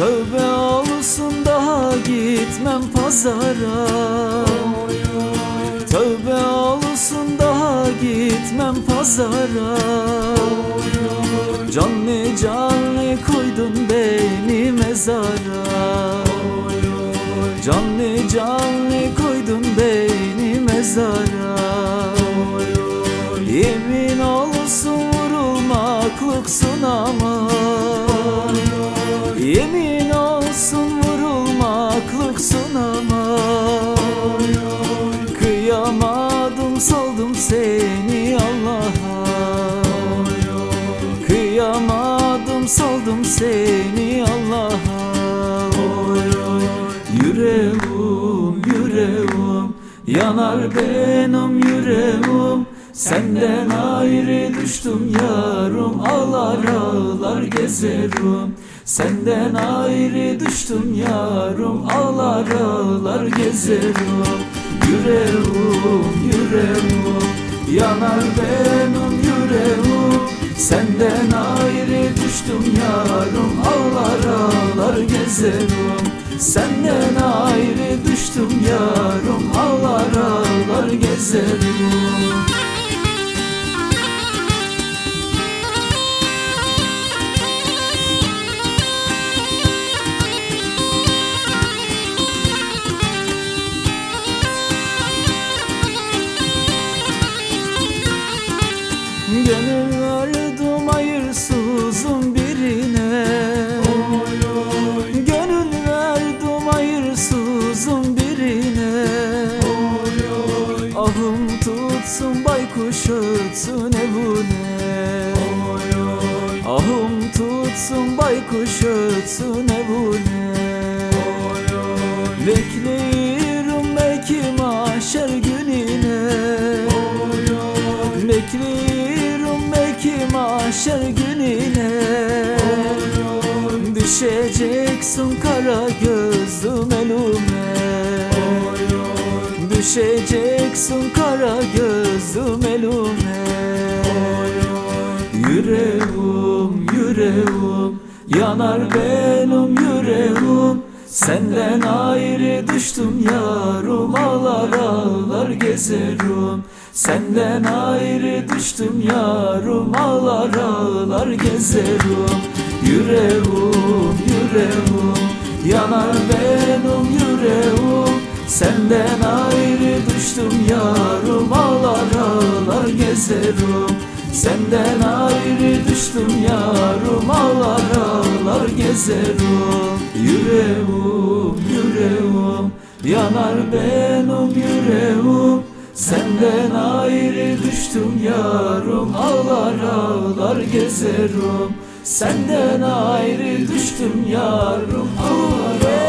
Tövbe olsun daha gitmem pazara. Tövbe olsun daha gitmem pazara. Canlı canlı koydun beni mezara. Canlı canlı koydun beni mezara. Yemin olsun vurulmakluksun ama. Yemin saldım seni Allah'a. Kıyamadım saldım seni Allah'a. Yüreğim yüreğim yanar benim yüreğim. Senden ayrı düştüm yarım ağlar ağlar gezerim. Senden ayrı düştüm yarım ağlar ağlar gezerim Yüreğim yüreğim yanar benim yüreğim Senden ayrı düştüm yarım ağlar ağlar gezerim. Senden ayrı düştüm yarım ağlar ağlar gezerim ötsün evune Ahım tutsun baykuş ötsün evune Bekleyirim belki mahşer gününe. Bekliyorum belki mahşer gününe. Düşeceksin kara gözlüm Düşeceksin kara gözlüm elime. Yüreğim yüreğim yanar benim yüreğim. Senden ayrı düştüm yarım ağlar ağlar gezerim. Senden ayrı düştüm yarım ağlar ağlar gezerim. Yüreğim yüreğim yanar benim yüreğim. Senden ayrı düştüm yarım ağlar ağlar gezerim Senden ayrı düştüm yarım ağlar ağlar gezerim Yüreğim yüreğim yanar benim yüreğim Senden ayrı düştüm yarım ağlar ağlar gezerim Senden ayrı düştüm yarım ağlar ağlar